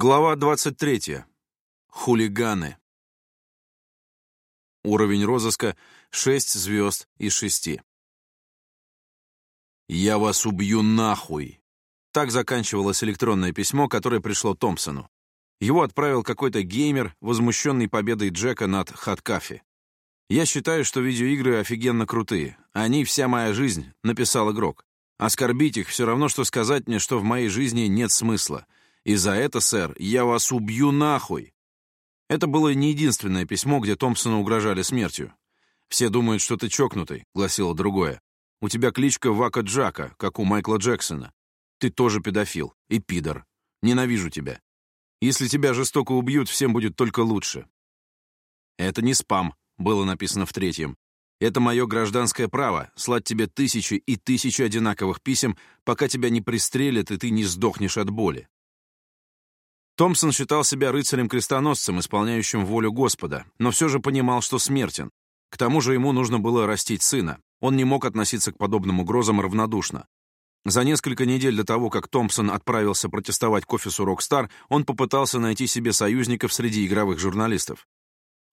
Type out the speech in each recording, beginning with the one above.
Глава 23. Хулиганы. Уровень розыска 6 звезд из 6. «Я вас убью нахуй!» Так заканчивалось электронное письмо, которое пришло Томпсону. Его отправил какой-то геймер, возмущенный победой Джека над Хаткафи. «Я считаю, что видеоигры офигенно крутые. Они — вся моя жизнь», — написал игрок. «Оскорбить их все равно, что сказать мне, что в моей жизни нет смысла». И за это, сэр, я вас убью нахуй!» Это было не единственное письмо, где Томпсону угрожали смертью. «Все думают, что ты чокнутый», — гласило другое. «У тебя кличка Вака Джака, как у Майкла Джексона. Ты тоже педофил и пидор. Ненавижу тебя. Если тебя жестоко убьют, всем будет только лучше». «Это не спам», — было написано в третьем. «Это мое гражданское право — слать тебе тысячи и тысячи одинаковых писем, пока тебя не пристрелят и ты не сдохнешь от боли. Томпсон считал себя рыцарем-крестоносцем, исполняющим волю Господа, но все же понимал, что смертен. К тому же ему нужно было растить сына. Он не мог относиться к подобным угрозам равнодушно. За несколько недель до того, как Томпсон отправился протестовать к офису Rockstar, он попытался найти себе союзников среди игровых журналистов.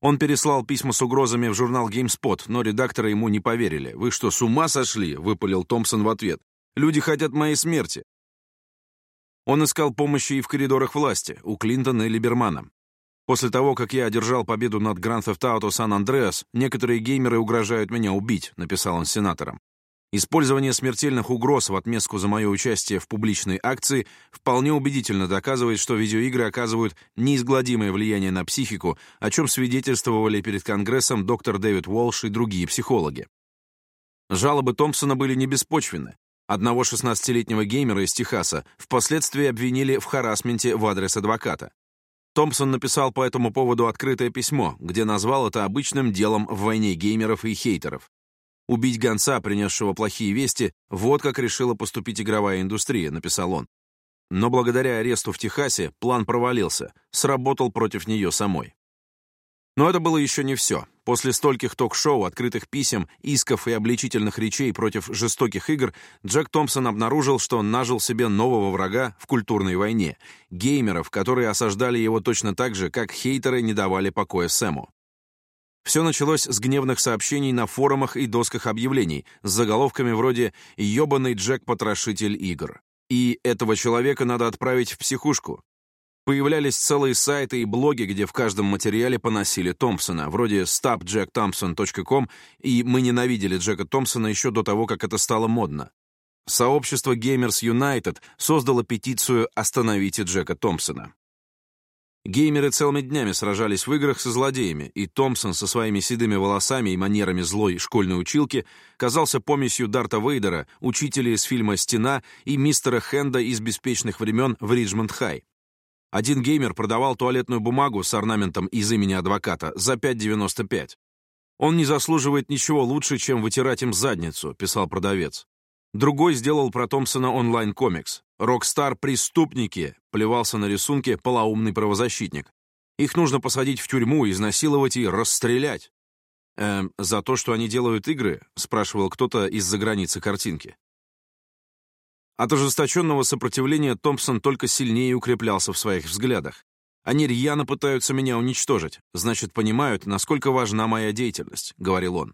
Он переслал письма с угрозами в журнал GameSpot, но редакторы ему не поверили. «Вы что, с ума сошли?» — выпалил Томпсон в ответ. «Люди хотят моей смерти. Он искал помощи и в коридорах власти, у Клинтона и Либермана. После того, как я одержал победу над Grand Theft Auto San Andreas, некоторые геймеры угрожают меня убить», — написал он сенаторам. Использование смертельных угроз в отместку за мое участие в публичной акции вполне убедительно доказывает, что видеоигры оказывают неизгладимое влияние на психику, о чем свидетельствовали перед Конгрессом доктор Дэвид Уолш и другие психологи. Жалобы Томпсона были не беспочвены. Одного 16-летнего геймера из Техаса впоследствии обвинили в харасменте в адрес адвоката. Томпсон написал по этому поводу открытое письмо, где назвал это обычным делом в войне геймеров и хейтеров. «Убить гонца, принесшего плохие вести, вот как решила поступить игровая индустрия», — написал он. Но благодаря аресту в Техасе план провалился, сработал против нее самой. Но это было еще не все. После стольких ток-шоу, открытых писем, исков и обличительных речей против жестоких игр, Джек Томпсон обнаружил, что он нажил себе нового врага в культурной войне — геймеров, которые осаждали его точно так же, как хейтеры не давали покоя Сэму. Все началось с гневных сообщений на форумах и досках объявлений с заголовками вроде «Ёбаный Джек-потрошитель игр» и «Этого человека надо отправить в психушку», Появлялись целые сайты и блоги, где в каждом материале поносили Томпсона, вроде stopjackthompson.com, и мы ненавидели Джека Томпсона еще до того, как это стало модно. Сообщество Gamers United создало петицию «Остановите Джека Томпсона». Геймеры целыми днями сражались в играх со злодеями, и Томпсон со своими седыми волосами и манерами злой школьной училки казался помесью Дарта Вейдера, учителя из фильма «Стена» и мистера Хенда из «Беспечных времен» в Риджмонд-Хай. Один геймер продавал туалетную бумагу с орнаментом из имени адвоката за 5,95. «Он не заслуживает ничего лучше, чем вытирать им задницу», — писал продавец. Другой сделал про Томпсона онлайн-комикс. «Rockstar преступники», — плевался на рисунке полоумный правозащитник. «Их нужно посадить в тюрьму, изнасиловать и расстрелять». «Эм, за то, что они делают игры?» — спрашивал кто-то из-за границы картинки. От ожесточенного сопротивления Томпсон только сильнее укреплялся в своих взглядах. «Они рьяно пытаются меня уничтожить, значит, понимают, насколько важна моя деятельность», — говорил он.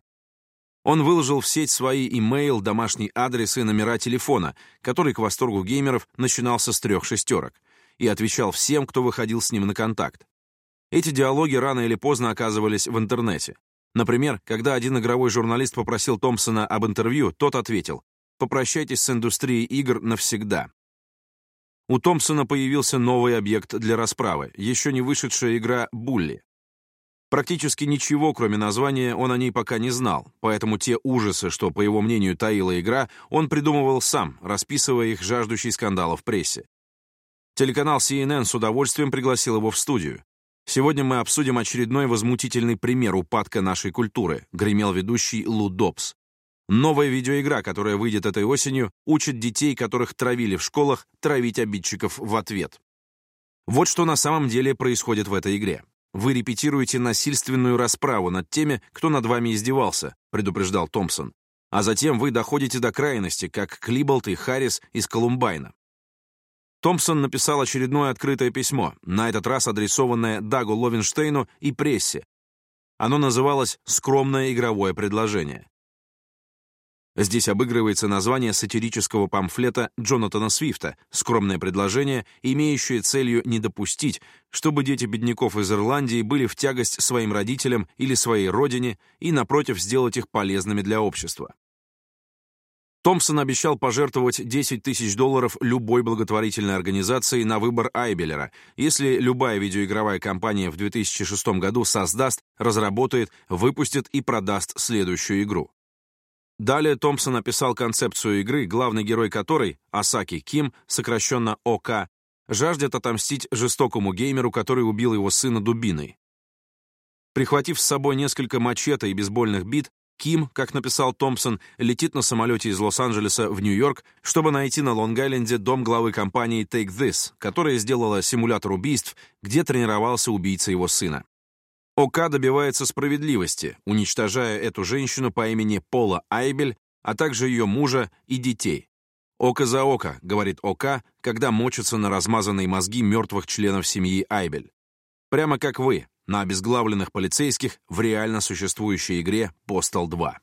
Он выложил в сеть свои имейл, домашний адрес и номера телефона, который, к восторгу геймеров, начинался с трех шестерок, и отвечал всем, кто выходил с ним на контакт. Эти диалоги рано или поздно оказывались в интернете. Например, когда один игровой журналист попросил Томпсона об интервью, тот ответил Попрощайтесь с индустрией игр навсегда. У Томпсона появился новый объект для расправы, еще не вышедшая игра «Булли». Практически ничего, кроме названия, он о ней пока не знал, поэтому те ужасы, что, по его мнению, таила игра, он придумывал сам, расписывая их жаждущий скандала в прессе. Телеканал CNN с удовольствием пригласил его в студию. «Сегодня мы обсудим очередной возмутительный пример упадка нашей культуры», — гремел ведущий Лу Добс. Новая видеоигра, которая выйдет этой осенью, учит детей, которых травили в школах, травить обидчиков в ответ. Вот что на самом деле происходит в этой игре. Вы репетируете насильственную расправу над теми, кто над вами издевался, предупреждал Томпсон. А затем вы доходите до крайности, как Клиболт и Харрис из Колумбайна. Томпсон написал очередное открытое письмо, на этот раз адресованное Дагу Ловенштейну и прессе. Оно называлось «Скромное игровое предложение». Здесь обыгрывается название сатирического памфлета Джонатана Свифта «Скромное предложение», имеющее целью не допустить, чтобы дети бедняков из Ирландии были в тягость своим родителям или своей родине и, напротив, сделать их полезными для общества. Томпсон обещал пожертвовать 10 тысяч долларов любой благотворительной организации на выбор Айбелера, если любая видеоигровая компания в 2006 году создаст, разработает, выпустит и продаст следующую игру. Далее Томпсон описал концепцию игры, главный герой которой, Асаки Ким, сокращенно ОК, жаждет отомстить жестокому геймеру, который убил его сына дубиной. Прихватив с собой несколько мачете и бейсбольных бит, Ким, как написал Томпсон, летит на самолете из Лос-Анджелеса в Нью-Йорк, чтобы найти на Лонг-Айленде дом главы компании Take This, которая сделала симулятор убийств, где тренировался убийца его сына. ОК добивается справедливости, уничтожая эту женщину по имени Пола Айбель, а также ее мужа и детей. «Око за око», — говорит ОК, когда мочится на размазанные мозги мертвых членов семьи Айбель. Прямо как вы, на обезглавленных полицейских в реально существующей игре «Постал 2».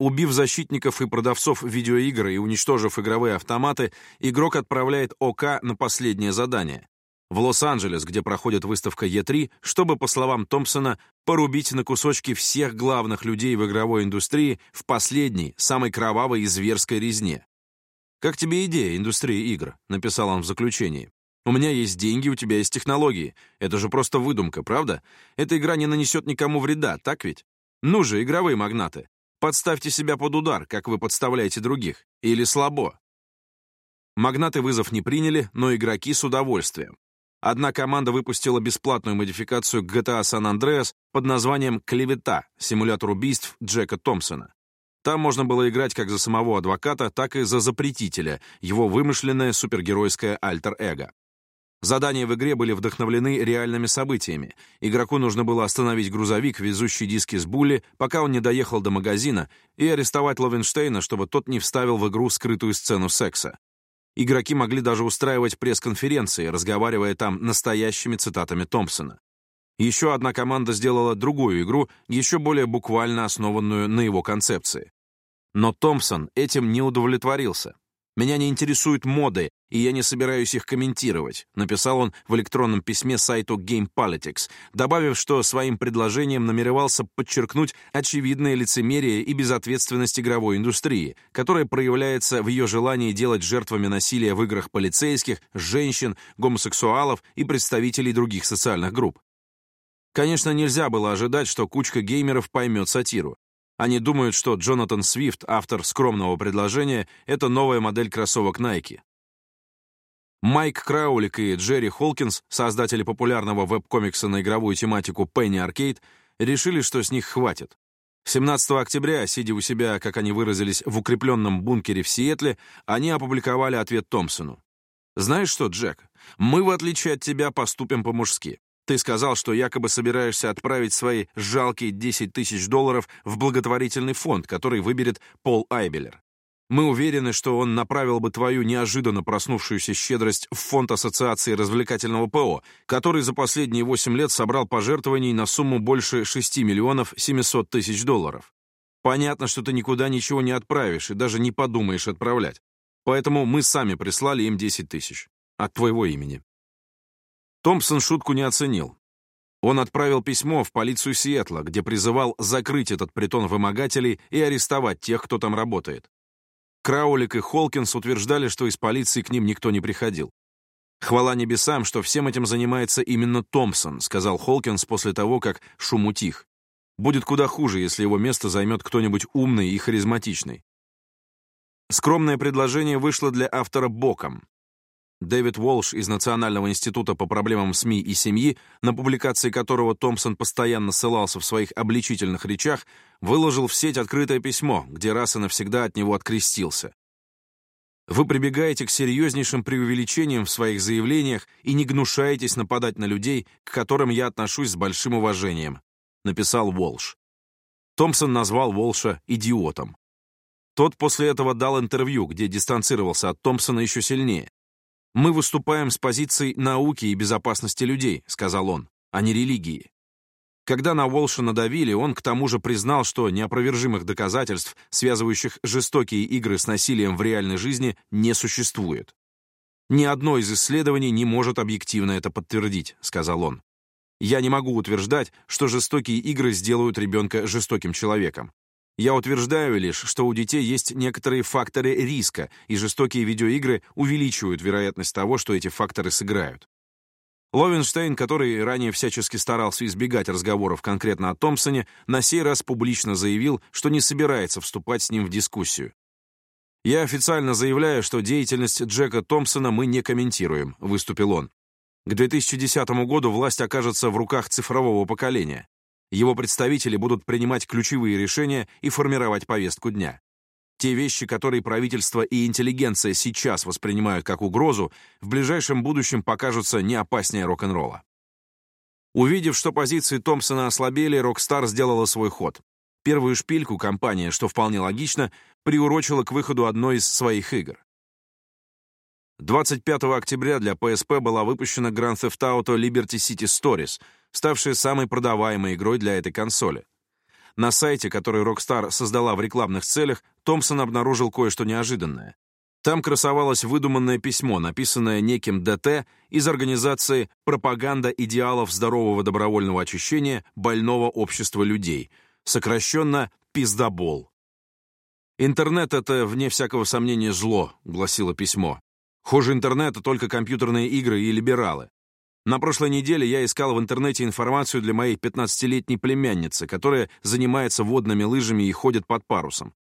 Убив защитников и продавцов видеоигр и уничтожив игровые автоматы, игрок отправляет ОК на последнее задание в Лос-Анджелес, где проходит выставка Е3, чтобы, по словам Томпсона, порубить на кусочки всех главных людей в игровой индустрии в последней, самой кровавой и зверской резне. «Как тебе идея индустрии игр?» — написал он в заключении. «У меня есть деньги, у тебя есть технологии. Это же просто выдумка, правда? Эта игра не нанесет никому вреда, так ведь? Ну же, игровые магнаты, подставьте себя под удар, как вы подставляете других. Или слабо». Магнаты вызов не приняли, но игроки с удовольствием. Одна команда выпустила бесплатную модификацию GTA San Andreas под названием «Клевета» — симулятор убийств Джека Томпсона. Там можно было играть как за самого адвоката, так и за запретителя, его вымышленное супергеройское альтер-эго. Задания в игре были вдохновлены реальными событиями. Игроку нужно было остановить грузовик, везущий диски с Були, пока он не доехал до магазина, и арестовать Ловенштейна, чтобы тот не вставил в игру скрытую сцену секса. Игроки могли даже устраивать пресс-конференции, разговаривая там настоящими цитатами Томпсона. Еще одна команда сделала другую игру, еще более буквально основанную на его концепции. Но Томпсон этим не удовлетворился. Меня не интересуют моды, и я не собираюсь их комментировать», написал он в электронном письме сайту Game Politics, добавив, что своим предложением намеревался подчеркнуть очевидное лицемерие и безответственность игровой индустрии, которая проявляется в ее желании делать жертвами насилия в играх полицейских, женщин, гомосексуалов и представителей других социальных групп. Конечно, нельзя было ожидать, что кучка геймеров поймет сатиру. Они думают, что Джонатан Свифт, автор скромного предложения, это новая модель кроссовок Nike. Майк Краулик и Джерри Холкинс, создатели популярного веб-комикса на игровую тематику Penny Arcade, решили, что с них хватит. 17 октября, сидя у себя, как они выразились, в укрепленном бункере в Сиэтле, они опубликовали ответ Томпсону. «Знаешь что, Джек, мы, в отличие от тебя, поступим по-мужски. Ты сказал, что якобы собираешься отправить свои жалкие 10 тысяч долларов в благотворительный фонд, который выберет Пол Айбелер. Мы уверены, что он направил бы твою неожиданно проснувшуюся щедрость в фонд Ассоциации развлекательного ПО, который за последние 8 лет собрал пожертвований на сумму больше 6 миллионов 700 тысяч долларов. Понятно, что ты никуда ничего не отправишь и даже не подумаешь отправлять. Поэтому мы сами прислали им 10 тысяч. От твоего имени. Томпсон шутку не оценил. Он отправил письмо в полицию Сиэтла, где призывал закрыть этот притон вымогателей и арестовать тех, кто там работает. Краулик и Холкинс утверждали, что из полиции к ним никто не приходил. «Хвала небесам, что всем этим занимается именно Томпсон», сказал Холкинс после того, как шум утих. «Будет куда хуже, если его место займет кто-нибудь умный и харизматичный». Скромное предложение вышло для автора боком. Дэвид Уолш из Национального института по проблемам СМИ и семьи, на публикации которого Томпсон постоянно ссылался в своих обличительных речах, выложил в сеть открытое письмо, где раз и навсегда от него открестился. Вы прибегаете к серьезнейшим преувеличениям в своих заявлениях и не гнушаетесь нападать на людей, к которым я отношусь с большим уважением», — написал Уолш. Томпсон назвал Уолша идиотом. Тот после этого дал интервью, где дистанцировался от Томпсона еще сильнее. «Мы выступаем с позиций науки и безопасности людей», — сказал он, — «а не религии». Когда на Уолша надавили, он к тому же признал, что неопровержимых доказательств, связывающих жестокие игры с насилием в реальной жизни, не существует. «Ни одно из исследований не может объективно это подтвердить», — сказал он. «Я не могу утверждать, что жестокие игры сделают ребенка жестоким человеком. Я утверждаю лишь, что у детей есть некоторые факторы риска, и жестокие видеоигры увеличивают вероятность того, что эти факторы сыграют. Ловенштейн, который ранее всячески старался избегать разговоров конкретно о Томпсоне, на сей раз публично заявил, что не собирается вступать с ним в дискуссию. «Я официально заявляю, что деятельность Джека Томпсона мы не комментируем», — выступил он. «К 2010 году власть окажется в руках цифрового поколения. Его представители будут принимать ключевые решения и формировать повестку дня. Те вещи, которые правительство и интеллигенция сейчас воспринимают как угрозу, в ближайшем будущем покажутся не опаснее рок-н-ролла. Увидев, что позиции Томпсона ослабели, Rockstar сделала свой ход. Первую шпильку компания, что вполне логично, приурочила к выходу одной из своих игр. 25 октября для PSP была выпущена Grand Theft Auto Liberty City Stories, ставшая самой продаваемой игрой для этой консоли. На сайте, который Rockstar создала в рекламных целях, Томпсон обнаружил кое-что неожиданное. Там красовалось выдуманное письмо, написанное неким ДТ из организации «Пропаганда идеалов здорового добровольного очищения больного общества людей», сокращенно «Пиздобол». «Интернет — это, вне всякого сомнения, зло», — гласило письмо. Хуже интернета только компьютерные игры и либералы. На прошлой неделе я искал в интернете информацию для моей 15-летней племянницы, которая занимается водными лыжами и ходит под парусом.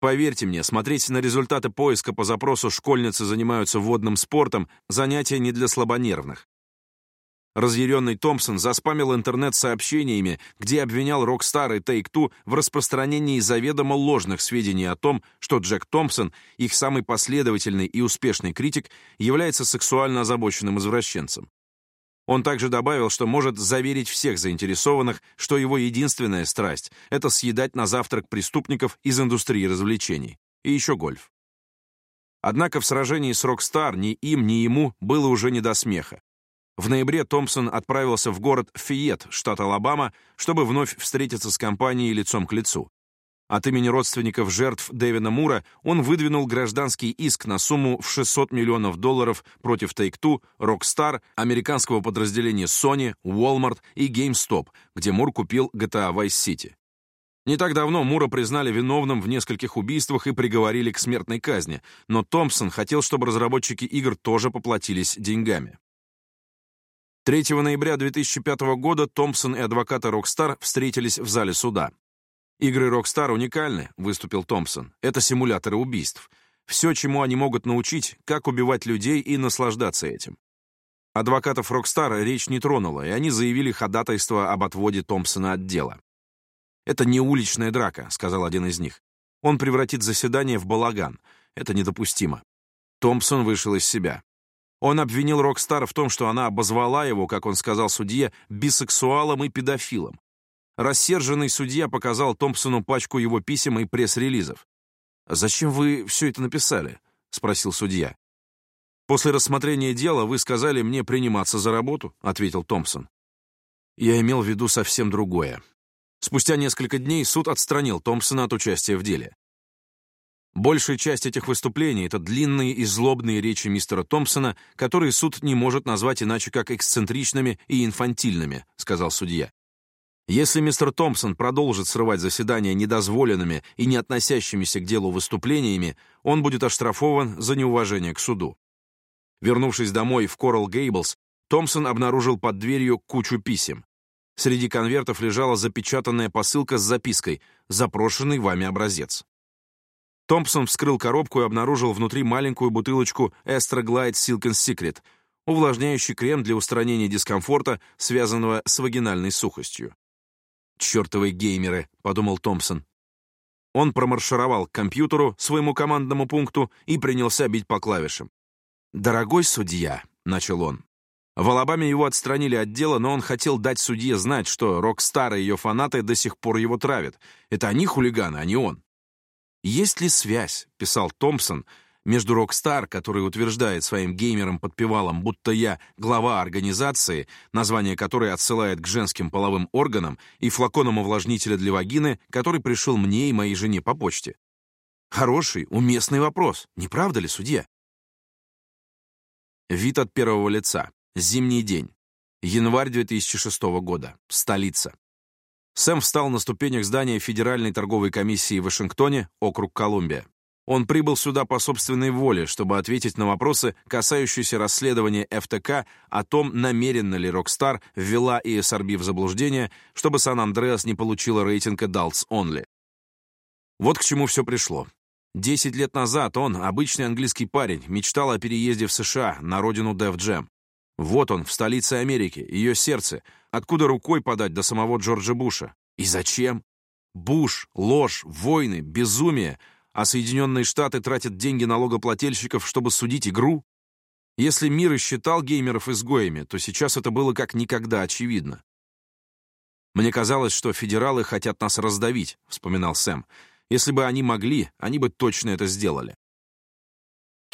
Поверьте мне, смотреть на результаты поиска по запросу «Школьницы занимаются водным спортом» — занятие не для слабонервных. Разъяренный Томпсон заспамил интернет сообщениями, где обвинял рок-стар и Take-Two в распространении заведомо ложных сведений о том, что Джек Томпсон, их самый последовательный и успешный критик, является сексуально озабоченным извращенцем. Он также добавил, что может заверить всех заинтересованных, что его единственная страсть — это съедать на завтрак преступников из индустрии развлечений. И еще гольф. Однако в сражении с Rockstar ни им, ни ему было уже не до смеха. В ноябре Томпсон отправился в город Фейет, штат Алабама, чтобы вновь встретиться с компанией лицом к лицу. От имени родственников жертв Дэвина Мура он выдвинул гражданский иск на сумму в 600 миллионов долларов против Take-Two, Rockstar, американского подразделения Sony, Walmart и GameStop, где Мур купил GTA Vice City. Не так давно Мура признали виновным в нескольких убийствах и приговорили к смертной казни, но Томпсон хотел, чтобы разработчики игр тоже поплатились деньгами. 3 ноября 2005 года Томпсон и адвокаты Rockstar встретились в зале суда. «Игры Rockstar уникальны», — выступил Томпсон. «Это симуляторы убийств. Все, чему они могут научить, как убивать людей и наслаждаться этим». Адвокатов Rockstar речь не тронула, и они заявили ходатайство об отводе Томпсона от дела. «Это не уличная драка», — сказал один из них. «Он превратит заседание в балаган. Это недопустимо». Томпсон вышел из себя. Он обвинил Rockstar в том, что она обозвала его, как он сказал судье, бисексуалом и педофилом. Рассерженный судья показал Томпсону пачку его писем и пресс-релизов. «Зачем вы все это написали?» — спросил судья. «После рассмотрения дела вы сказали мне приниматься за работу», — ответил Томпсон. Я имел в виду совсем другое. Спустя несколько дней суд отстранил Томпсона от участия в деле. Большая часть этих выступлений — это длинные и злобные речи мистера Томпсона, которые суд не может назвать иначе как эксцентричными и инфантильными, сказал судья. Если мистер Томпсон продолжит срывать заседания недозволенными и не относящимися к делу выступлениями, он будет оштрафован за неуважение к суду. Вернувшись домой в Корал Гейблс, Томпсон обнаружил под дверью кучу писем. Среди конвертов лежала запечатанная посылка с запиской «Запрошенный вами образец». Томпсон вскрыл коробку и обнаружил внутри маленькую бутылочку Эстроглайд Silk and Secret, увлажняющий крем для устранения дискомфорта, связанного с вагинальной сухостью. «Чертовы геймеры», — подумал Томпсон. Он промаршировал к компьютеру, своему командному пункту, и принялся бить по клавишам. «Дорогой судья», — начал он. В Алабаме его отстранили от дела, но он хотел дать судье знать, что рок-стары и ее фанаты до сих пор его травят. Это они хулиганы, а не он. Есть ли связь, писал Томпсон, между Rockstar, который утверждает своим геймерам-подпевалам, будто я глава организации, название которой отсылает к женским половым органам, и флаконом увлажнителя для вагины, который пришел мне и моей жене по почте? Хороший, уместный вопрос, не правда ли, судья? Вид от первого лица. Зимний день. Январь 2006 года. Столица. Сэм встал на ступенях здания Федеральной торговой комиссии в Вашингтоне, округ Колумбия. Он прибыл сюда по собственной воле, чтобы ответить на вопросы, касающиеся расследования ФТК о том, намеренно ли Rockstar ввела ESRB в заблуждение, чтобы Сан-Андреас не получила рейтинга Adults Only. Вот к чему все пришло. Десять лет назад он, обычный английский парень, мечтал о переезде в США, на родину Def Jam. Вот он, в столице Америки, ее сердце. Откуда рукой подать до самого Джорджа Буша? И зачем? Буш, ложь, войны, безумие. А Соединенные Штаты тратят деньги налогоплательщиков, чтобы судить игру? Если мир и считал геймеров изгоями, то сейчас это было как никогда очевидно. «Мне казалось, что федералы хотят нас раздавить», — вспоминал Сэм. «Если бы они могли, они бы точно это сделали».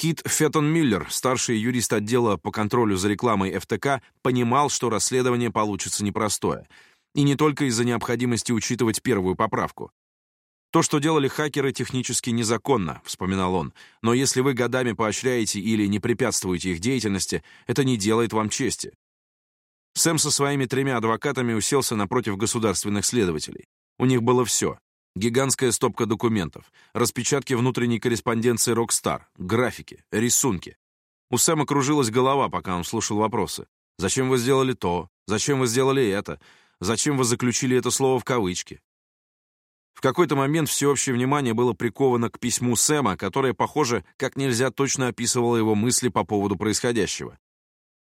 Кит Феттон-Миллер, старший юрист отдела по контролю за рекламой ФТК, понимал, что расследование получится непростое. И не только из-за необходимости учитывать первую поправку. «То, что делали хакеры, технически незаконно», — вспоминал он. «Но если вы годами поощряете или не препятствуете их деятельности, это не делает вам чести». Сэм со своими тремя адвокатами уселся напротив государственных следователей. У них было все Гигантская стопка документов, распечатки внутренней корреспонденции «Rockstar», графики, рисунки. У Сэма кружилась голова, пока он слушал вопросы. «Зачем вы сделали то? Зачем вы сделали это? Зачем вы заключили это слово в кавычки?» В какой-то момент всеобщее внимание было приковано к письму Сэма, которое, похоже, как нельзя точно описывало его мысли по поводу происходящего.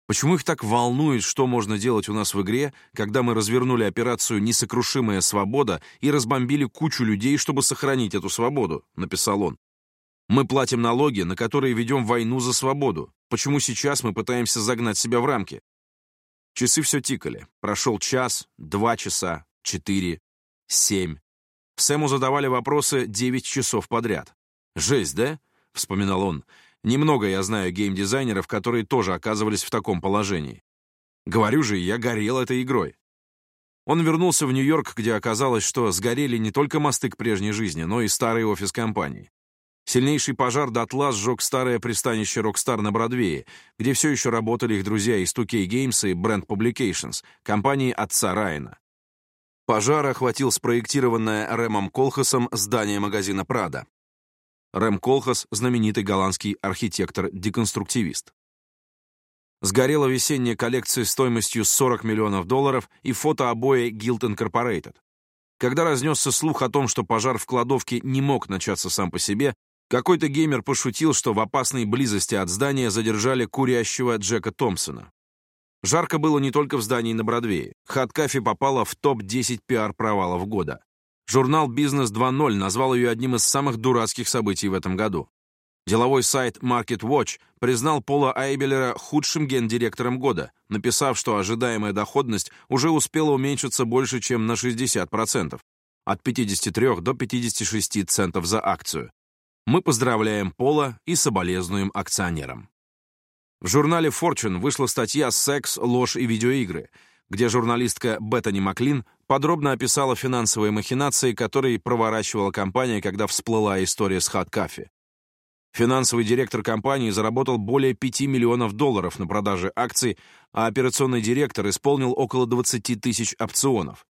Почему их так волнует, что можно делать у нас в игре, когда мы развернули операцию «Несокрушимая свобода» и разбомбили кучу людей, чтобы сохранить эту свободу?» — написал он. «Мы платим налоги, на которые ведем войну за свободу. Почему сейчас мы пытаемся загнать себя в рамки?» Часы все тикали. Прошел час, два часа, четыре, семь. Сэму задавали вопросы девять часов подряд. «Жесть, да?» — вспоминал он. Немного я знаю геймдизайнеров, которые тоже оказывались в таком положении. Говорю же, я горел этой игрой. Он вернулся в Нью-Йорк, где оказалось, что сгорели не только мосты к прежней жизни, но и старый офис компании. Сильнейший пожар дотла сжег старое пристанище Rockstar на Бродвее, где все еще работали их друзья из 2K Games и Brand Publications, компании отца Райана. Пожар охватил спроектированное Рэмом Колхасом здание магазина «Прада». Рэм Колхас — знаменитый голландский архитектор-деконструктивист. Сгорела весенняя коллекция стоимостью 40 миллионов долларов и фотообои Guild Incorporated. Когда разнесся слух о том, что пожар в кладовке не мог начаться сам по себе, какой-то геймер пошутил, что в опасной близости от здания задержали курящего Джека Томпсона. Жарко было не только в здании на Бродвее. Хаткафи попала в топ-10 пиар-провалов года. Журнал «Бизнес 2.0» назвал ее одним из самых дурацких событий в этом году. Деловой сайт Market Watch признал Пола Айбелера худшим гендиректором года, написав, что ожидаемая доходность уже успела уменьшиться больше, чем на 60%, от 53 до 56 центов за акцию. Мы поздравляем Пола и соболезнуем акционерам. В журнале Fortune вышла статья «Секс, ложь и видеоигры», где журналистка Беттани Маклин подробно описала финансовые махинации, которые проворачивала компания, когда всплыла история с Хаткафе. Финансовый директор компании заработал более 5 миллионов долларов на продаже акций, а операционный директор исполнил около 20 тысяч опционов.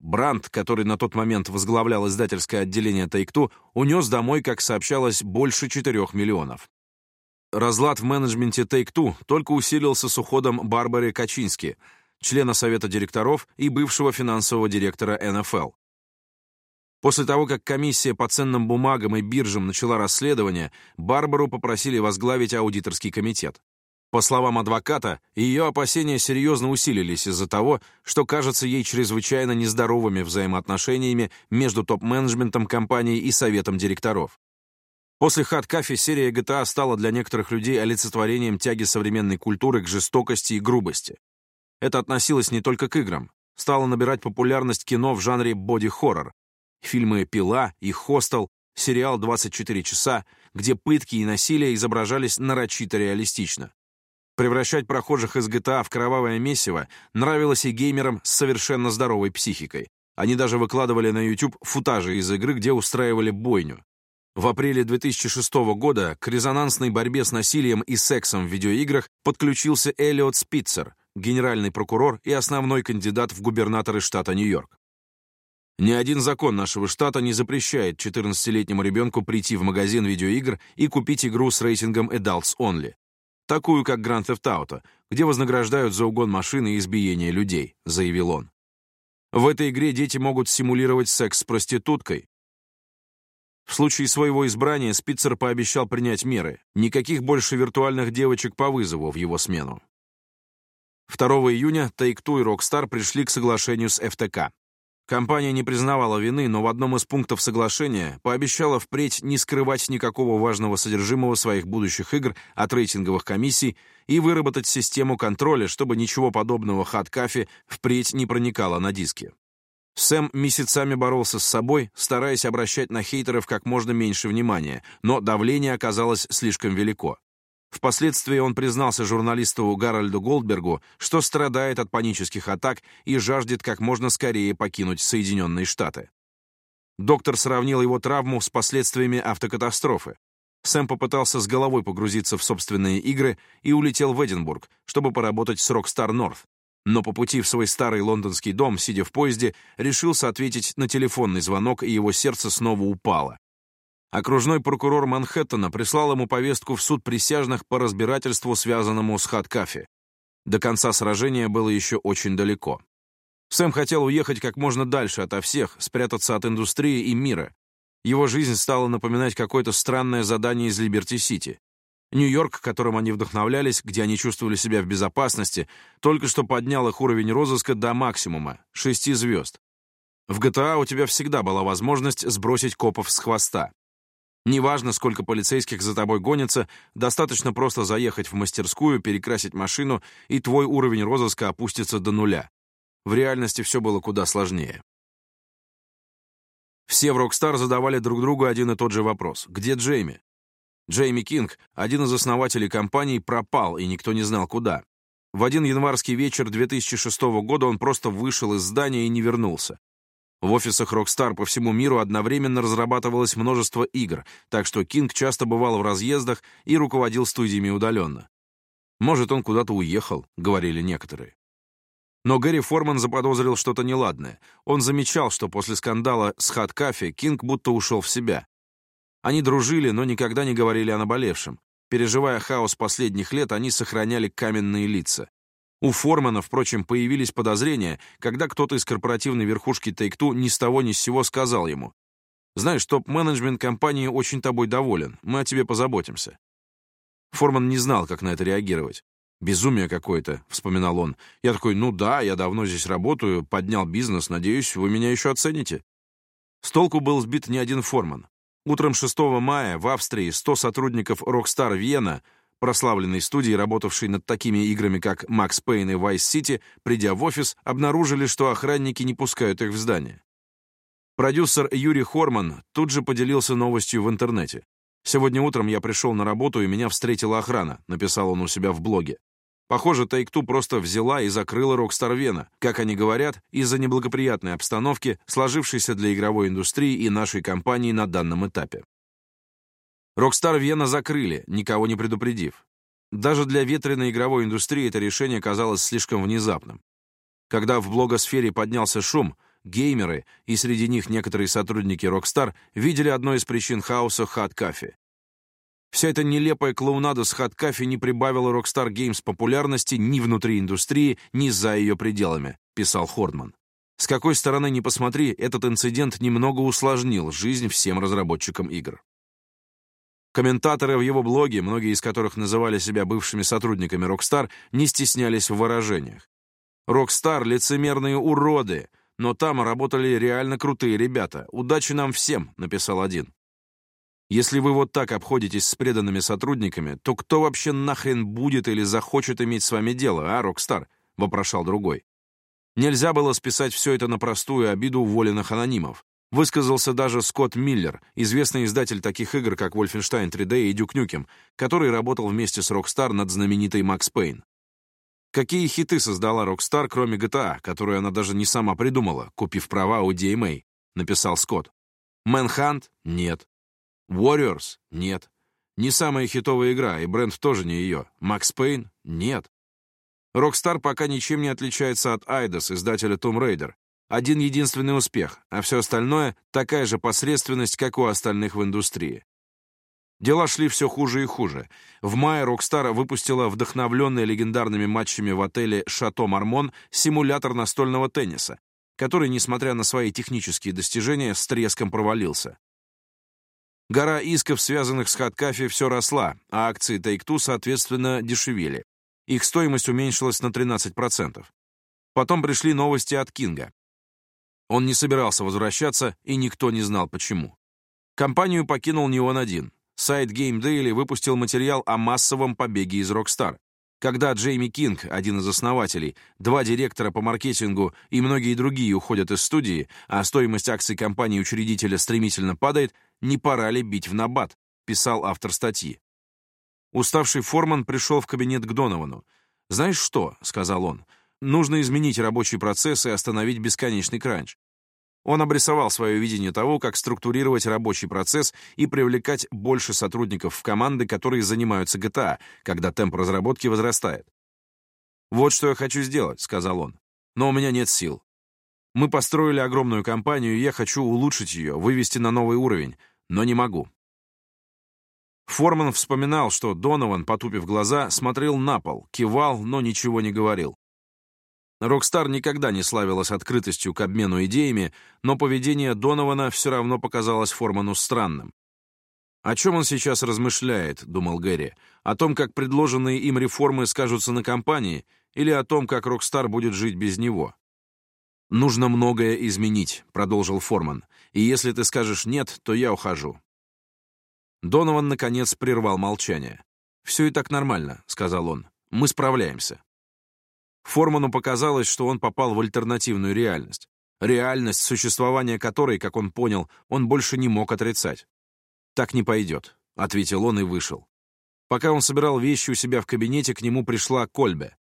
Бранд, который на тот момент возглавлял издательское отделение Take-Two, унес домой, как сообщалось, больше 4 миллионов. Разлад в менеджменте Take-Two только усилился с уходом Барбары Качински — члена Совета директоров и бывшего финансового директора НФЛ. После того, как комиссия по ценным бумагам и биржам начала расследование, Барбару попросили возглавить аудиторский комитет. По словам адвоката, ее опасения серьезно усилились из-за того, что кажется ей чрезвычайно нездоровыми взаимоотношениями между топ-менеджментом компании и советом директоров. После «Хат-Кафе» серия GTA стала для некоторых людей олицетворением тяги современной культуры к жестокости и грубости. Это относилось не только к играм. Стало набирать популярность кино в жанре боди-хоррор. Фильмы «Пила» и «Хостел», сериал «24 часа», где пытки и насилие изображались нарочито реалистично. Превращать прохожих из GTA а в кровавое месиво нравилось и геймерам с совершенно здоровой психикой. Они даже выкладывали на YouTube футажи из игры, где устраивали бойню. В апреле 2006 года к резонансной борьбе с насилием и сексом в видеоиграх подключился Элиот Спитцер, генеральный прокурор и основной кандидат в губернаторы штата Нью-Йорк. Ни один закон нашего штата не запрещает 14-летнему ребенку прийти в магазин видеоигр и купить игру с рейтингом Adults Only, такую как Grand Theft Auto, где вознаграждают за угон машины и избиение людей, заявил он. В этой игре дети могут симулировать секс с проституткой. В случае своего избрания Спицер пообещал принять меры. Никаких больше виртуальных девочек по вызову в его смену. 2 июня Take-Two и Rockstar пришли к соглашению с ФТК. Компания не признавала вины, но в одном из пунктов соглашения пообещала впредь не скрывать никакого важного содержимого своих будущих игр от рейтинговых комиссий и выработать систему контроля, чтобы ничего подобного хат-кафе впредь не проникало на диски. Сэм месяцами боролся с собой, стараясь обращать на хейтеров как можно меньше внимания, но давление оказалось слишком велико. Впоследствии он признался журналисту Гарольду Голдбергу, что страдает от панических атак и жаждет как можно скорее покинуть Соединенные Штаты. Доктор сравнил его травму с последствиями автокатастрофы. Сэм попытался с головой погрузиться в собственные игры и улетел в Эдинбург, чтобы поработать с Rockstar North. Но по пути в свой старый лондонский дом, сидя в поезде, решился ответить на телефонный звонок, и его сердце снова упало. Окружной прокурор Манхэттена прислал ему повестку в суд присяжных по разбирательству, связанному с Хаткафи. До конца сражения было еще очень далеко. Сэм хотел уехать как можно дальше ото всех, спрятаться от индустрии и мира. Его жизнь стала напоминать какое-то странное задание из Либерти-Сити. Нью-Йорк, которым они вдохновлялись, где они чувствовали себя в безопасности, только что поднял их уровень розыска до максимума — шести звезд. В ГТА у тебя всегда была возможность сбросить копов с хвоста. Неважно, сколько полицейских за тобой гонится, достаточно просто заехать в мастерскую, перекрасить машину, и твой уровень розыска опустится до нуля. В реальности все было куда сложнее. Все в Rockstar задавали друг другу один и тот же вопрос. Где Джейми? Джейми Кинг, один из основателей компании, пропал, и никто не знал куда. В один январский вечер 2006 года он просто вышел из здания и не вернулся. В офисах Rockstar по всему миру одновременно разрабатывалось множество игр, так что Кинг часто бывал в разъездах и руководил студиями удаленно. «Может, он куда-то уехал», — говорили некоторые. Но Гэри Форман заподозрил что-то неладное. Он замечал, что после скандала с Hot Coffee Кинг будто ушел в себя. Они дружили, но никогда не говорили о наболевшем. Переживая хаос последних лет, они сохраняли каменные лица. У Формана, впрочем, появились подозрения, когда кто-то из корпоративной верхушки Тейкту ни с того ни с сего сказал ему. «Знаешь, топ-менеджмент компании очень тобой доволен, мы о тебе позаботимся». Форман не знал, как на это реагировать. «Безумие какое-то», — вспоминал он. «Я такой, ну да, я давно здесь работаю, поднял бизнес, надеюсь, вы меня еще оцените». С толку был сбит не один Форман. Утром 6 мая в Австрии 100 сотрудников Rockstar Вена — прославленной студии, работавшей над такими играми, как Max Payne и Vice City, придя в офис, обнаружили, что охранники не пускают их в здание. Продюсер Юрий Хорман тут же поделился новостью в интернете. «Сегодня утром я пришел на работу, и меня встретила охрана», — написал он у себя в блоге. Похоже, Take-Two просто взяла и закрыла Rockstar Vena, как они говорят, из-за неблагоприятной обстановки, сложившейся для игровой индустрии и нашей компании на данном этапе. Rockstar Вена закрыли, никого не предупредив. Даже для ветреной игровой индустрии это решение казалось слишком внезапным. Когда в блогосфере поднялся шум, геймеры, и среди них некоторые сотрудники Rockstar, видели одной из причин хаоса Hot Coffee. Вся эта нелепая клоунада с Hot Coffee не прибавила Rockstar Games популярности ни внутри индустрии, ни за ее пределами, писал Хордман. С какой стороны ни посмотри, этот инцидент немного усложнил жизнь всем разработчикам игр. Комментаторы в его блоге, многие из которых называли себя бывшими сотрудниками «Rockstar», не стеснялись в выражениях. «Rockstar» — лицемерные уроды, но там работали реально крутые ребята. «Удачи нам всем», — написал один. Если вы вот так обходитесь с преданными сотрудниками, то кто вообще нахрен будет или захочет иметь с вами дело, а, Rockstar?» — вопрошал другой. Нельзя было списать все это на простую обиду уволенных анонимов. Высказался даже Скотт Миллер, известный издатель таких игр, как Wolfenstein 3D и Duke Nukem, который работал вместе с Rockstar над знаменитой Max Payne. Какие хиты создала Rockstar, кроме GTA, а», которую она даже не сама придумала, купив права у DMA, эм написал Скотт. Manhunt? Нет. Warriors? Нет. Не самая хитовая игра, и бренд тоже не ее. Max Payne? Нет. Rockstar пока ничем не отличается от Айдас, издателя Tomb Raider, один единственный успех, а все остальное — такая же посредственность, как у остальных в индустрии. Дела шли все хуже и хуже. В мае Rockstar выпустила вдохновленный легендарными матчами в отеле «Шато Мармон» симулятор настольного тенниса, который, несмотря на свои технические достижения, с треском провалился. Гора исков, связанных с Хаткафи, все росла, а акции Тайкту, соответственно, дешевели. Их стоимость уменьшилась на 13%. Потом пришли новости от Кинга. Он не собирался возвращаться, и никто не знал почему. Компанию покинул не он один. Сайт Game Daily выпустил материал о массовом побеге из Rockstar. Когда Джейми Кинг, один из основателей, два директора по маркетингу и многие другие уходят из студии, а стоимость акций компании-учредителя стремительно падает, не пора ли бить в набат, писал автор статьи. Уставший Форман пришел в кабинет к Доновану. «Знаешь что?» — сказал он. Нужно изменить рабочий процесс и остановить бесконечный кранч. Он обрисовал свое видение того, как структурировать рабочий процесс и привлекать больше сотрудников в команды, которые занимаются GTA, а, когда темп разработки возрастает. «Вот что я хочу сделать», — сказал он. «Но у меня нет сил. Мы построили огромную компанию, и я хочу улучшить ее, вывести на новый уровень, но не могу». Форман вспоминал, что Донован, потупив глаза, смотрел на пол, кивал, но ничего не говорил. Rockstar никогда не славилась открытостью к обмену идеями, но поведение Донована все равно показалось Форману странным. «О чем он сейчас размышляет?» — думал Гэри. «О том, как предложенные им реформы скажутся на компании, или о том, как Rockstar будет жить без него?» «Нужно многое изменить», — продолжил Форман. «И если ты скажешь «нет», то я ухожу». Донован, наконец, прервал молчание. «Все и так нормально», — сказал он. «Мы справляемся». Форману показалось, что он попал в альтернативную реальность. Реальность, существования которой, как он понял, он больше не мог отрицать. «Так не пойдет», — ответил он и вышел. Пока он собирал вещи у себя в кабинете, к нему пришла Кольбе.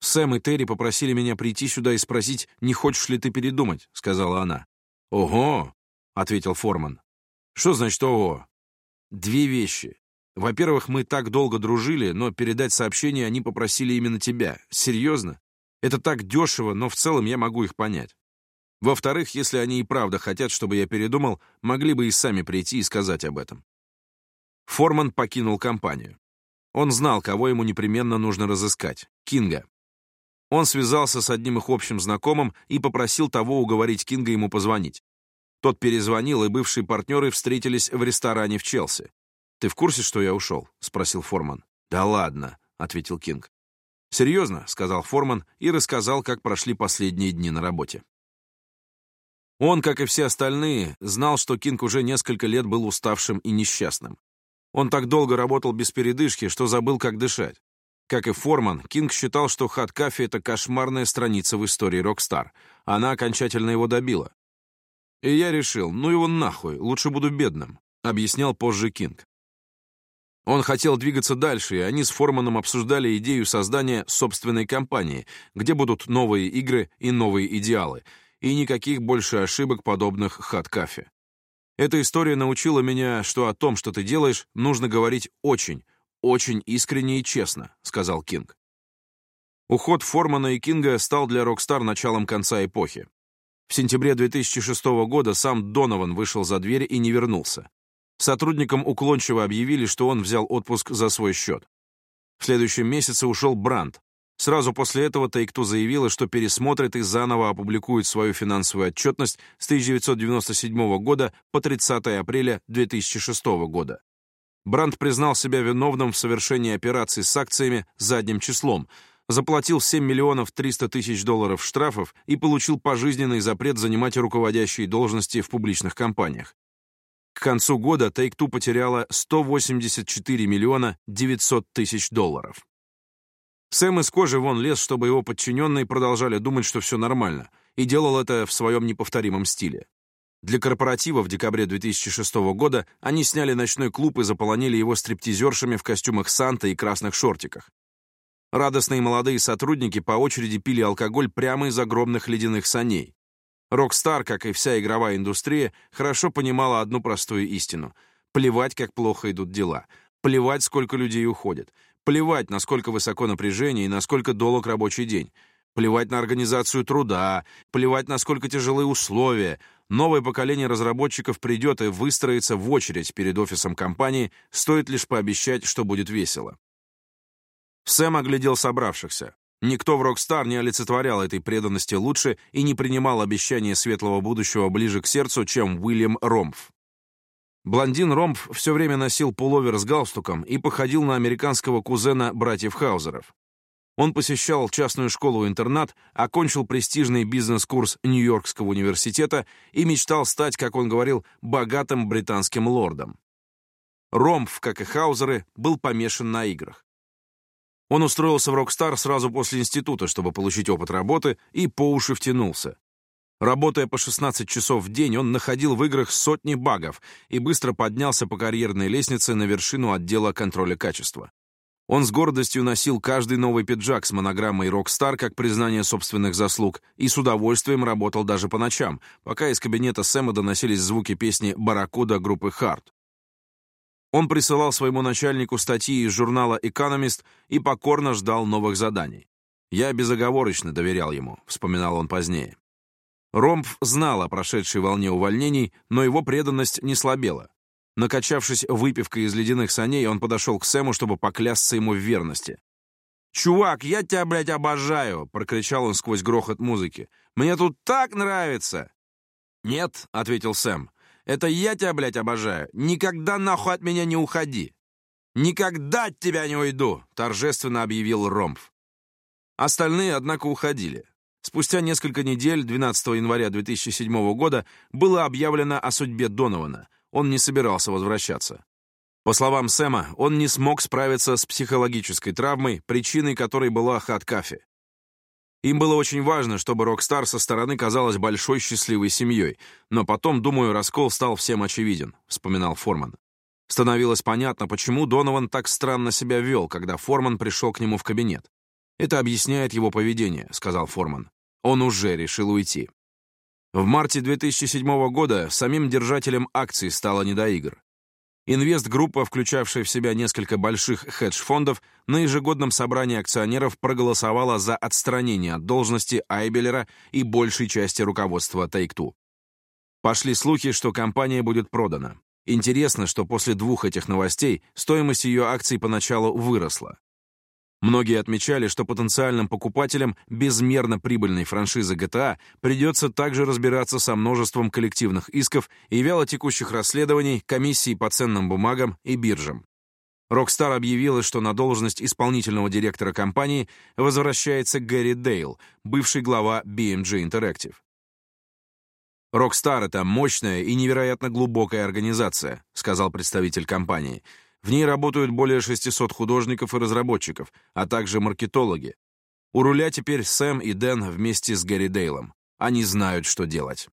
«Сэм и Терри попросили меня прийти сюда и спросить, не хочешь ли ты передумать», — сказала она. «Ого!» — ответил Форман. «Что значит «ого»?» «Две вещи. Во-первых, мы так долго дружили, но передать сообщение они попросили именно тебя. Серьезно? Это так дешево, но в целом я могу их понять. Во-вторых, если они и правда хотят, чтобы я передумал, могли бы и сами прийти и сказать об этом. Форман покинул компанию. Он знал, кого ему непременно нужно разыскать — Кинга. Он связался с одним их общим знакомым и попросил того уговорить Кинга ему позвонить. Тот перезвонил, и бывшие партнеры встретились в ресторане в Челси. «Ты в курсе, что я ушел?» — спросил Форман. «Да ладно», — ответил Кинг. «Серьезно», — сказал Форман и рассказал, как прошли последние дни на работе. Он, как и все остальные, знал, что Кинг уже несколько лет был уставшим и несчастным. Он так долго работал без передышки, что забыл, как дышать. Как и Форман, Кинг считал, что Hot Coffee — это кошмарная страница в истории Rockstar. Она окончательно его добила. «И я решил, ну его нахуй, лучше буду бедным», — объяснял позже Кинг. Он хотел двигаться дальше, и они с Форманом обсуждали идею создания собственной компании, где будут новые игры и новые идеалы, и никаких больше ошибок, подобных хат-кафе. Эта история научила меня, что о том, что ты делаешь, нужно говорить очень, очень искренне и честно», — сказал Кинг. Уход Формана и Кинга стал для Rockstar началом конца эпохи. В сентябре 2006 года сам Донован вышел за дверь и не вернулся. Сотрудникам уклончиво объявили, что он взял отпуск за свой счет. В следующем месяце ушел Бранд. Сразу после этого Тайкту заявила, что пересмотрит и заново опубликует свою финансовую отчетность с 1997 года по 30 апреля 2006 года. Бранд признал себя виновным в совершении операции с акциями задним числом, заплатил 7 миллионов 300 тысяч долларов штрафов и получил пожизненный запрет занимать руководящие должности в публичных компаниях. К концу года Take-Two потеряла 184 миллиона 900 тысяч долларов. Сэм из кожи вон лез, чтобы его подчиненные продолжали думать, что все нормально, и делал это в своем неповторимом стиле. Для корпоратива в декабре 2006 года они сняли ночной клуб и заполонили его стриптизершами в костюмах Санта и красных шортиках. Радостные молодые сотрудники по очереди пили алкоголь прямо из огромных ледяных саней. Rockstar, как и вся игровая индустрия, хорошо понимала одну простую истину. Плевать, как плохо идут дела. Плевать, сколько людей уходят, Плевать, насколько высоко напряжение и насколько долг рабочий день. Плевать на организацию труда, плевать, насколько тяжелые условия. Новое поколение разработчиков придет и выстроится в очередь перед офисом компании, стоит лишь пообещать, что будет весело. Сэм оглядел собравшихся. Никто в «Rockstar» не олицетворял этой преданности лучше и не принимал обещания светлого будущего ближе к сердцу, чем Уильям Ромф. Блондин Ромф все время носил пуловер с галстуком и походил на американского кузена братьев Хаузеров. Он посещал частную школу-интернат, окончил престижный бизнес-курс Нью-Йоркского университета и мечтал стать, как он говорил, богатым британским лордом. Ромф, как и Хаузеры, был помешан на играх. Он устроился в «Rockstar» сразу после института, чтобы получить опыт работы, и по уши втянулся. Работая по 16 часов в день, он находил в играх сотни багов и быстро поднялся по карьерной лестнице на вершину отдела контроля качества. Он с гордостью носил каждый новый пиджак с монограммой «Rockstar» как признание собственных заслуг и с удовольствием работал даже по ночам, пока из кабинета Сэма доносились звуки песни «Barracuda» группы «Heart». Он присылал своему начальнику статьи из журнала «Экономист» и покорно ждал новых заданий. «Я безоговорочно доверял ему», — вспоминал он позднее. Ромпф знал о прошедшей волне увольнений, но его преданность не слабела. Накачавшись выпивкой из ледяных саней, он подошел к Сэму, чтобы поклясться ему в верности. «Чувак, я тебя, блядь, обожаю!» — прокричал он сквозь грохот музыки. «Мне тут так нравится!» «Нет», — ответил Сэм, это я тебя, блядь, обожаю. Никогда нахуй от меня не уходи. Никогда от тебя не уйду, торжественно объявил Ромф. Остальные, однако, уходили. Спустя несколько недель, 12 января 2007 года, было объявлено о судьбе Донована. Он не собирался возвращаться. По словам Сэма, он не смог справиться с психологической травмой, причиной которой была хат-кафе. Им было очень важно, чтобы Rockstar со стороны казалась большой счастливой семьей, но потом, думаю, раскол стал всем очевиден, вспоминал Форман. Становилось понятно, почему Донован так странно себя вел, когда Форман пришел к нему в кабинет. «Это объясняет его поведение», — сказал Форман. «Он уже решил уйти». В марте 2007 года самим держателям акций стало не до игр. Инвестгруппа, включавшая в себя несколько больших хедж-фондов, на ежегодном собрании акционеров проголосовала за отстранение от должности Айбелера и большей части руководства Take-Two. Пошли слухи, что компания будет продана. Интересно, что после двух этих новостей стоимость ее акций поначалу выросла. Многие отмечали, что потенциальным покупателям безмерно прибыльной франшизы GTA придется также разбираться со множеством коллективных исков и вяло текущих расследований, комиссий по ценным бумагам и биржам. Rockstar объявила, что на должность исполнительного директора компании возвращается Гэри Дейл, бывший глава BMG Interactive. Rockstar — это мощная и невероятно глубокая организация, сказал представитель компании — в ней работают более 600 художников и разработчиков, а также маркетологи. У руля теперь Сэм и Дэн вместе с Гэри Дейлом. Они знают, что делать.